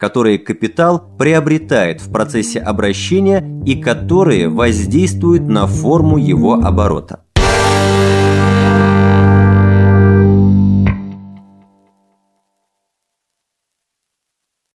которые капитал приобретает в процессе обращения и которые воздействуют на форму его оборота.